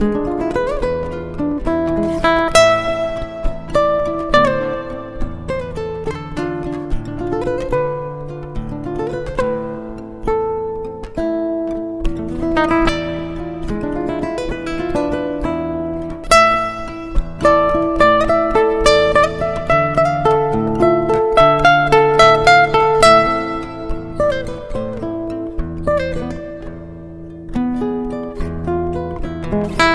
Thank mm -hmm. you.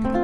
Bye.